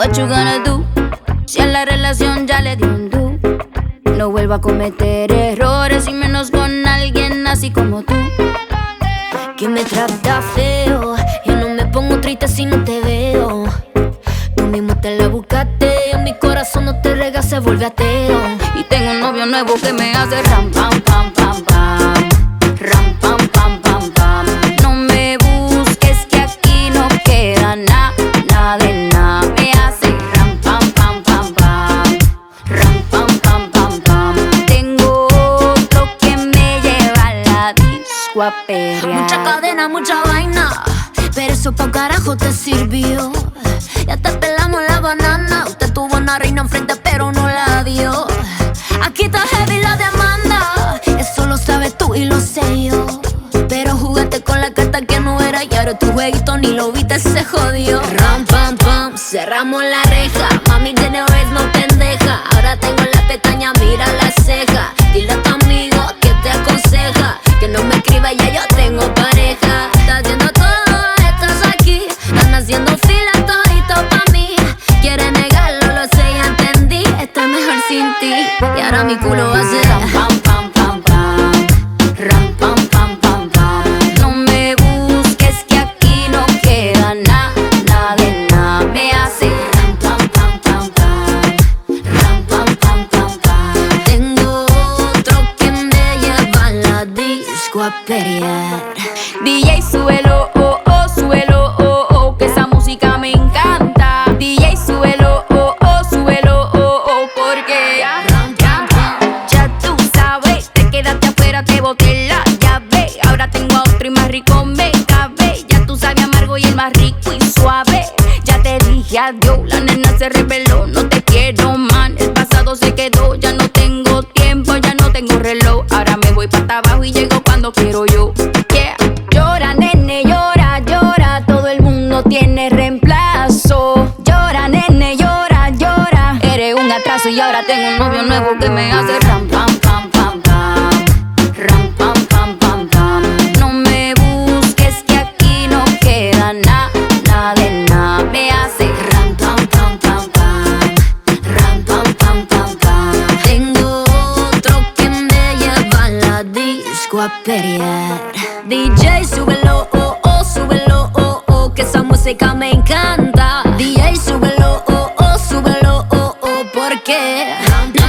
What you gonna do? Si a la relación ya le dio un do. No vuelvo a cometer errores y menos con alguien así como tú. Que me trata feo. Yo no me pongo triste si no te veo. Tú mismo te la buscaste. Mi corazón no te rega, se vuelve ateo. Y tengo un novio nuevo que me hace ram, pam, pam, pam, pam. Ram, pam, pam, pam, pam. No me busques que aquí no queda nada, nada de nada. Mucha cadena, mucha vaina. Pero eso pa' carajo te sirvió. Ya te pelamos la banana. Usted tuvo una reina enfrente, pero no la dio. Aquí está heavy la demanda. Eso lo sabes tú y lo sé yo. Pero jugaste con la carta que no era y ahora tu jueguito ni lo viste, se jodió. Ram, pam, pam, cerramos la reja. Mami vez no pendeja. Ahora tengo la pestaña, mira la ceja. Dile a Y ahora mi culo ram, pam, pam, pam, pam. Ram, pam, pam, pam, pam. No me busques que aquí no queda nada, nada de nada. Me hace Ram, pam, pam, pam, pam. Ram, pam, pam, pam, pam. Tengo otro que me lleva a la disco a pelear. DJ súbelo, oh, oh, súbelo, boté la llave. Ahora tengo a otro y más rico me cabe. Ya tú sabes amargo y el más rico y suave. Ya te dije adiós, la nena se reveló, no te quiero man. El pasado se quedó, ya no tengo tiempo, ya no tengo reloj. Ahora me voy para abajo y llego cuando quiero yo. Yeah. Llora, nene, llora, llora, todo el mundo tiene reemplazo. Llora, nene, llora, llora. Eres un atraso y ahora tengo un novio nuevo que me hace ram, a pelear. DJ, súbelo, oh, oh, súbelo, oh, oh, que esa música me encanta. DJ, súbelo, oh, oh, súbelo, oh, oh, porque.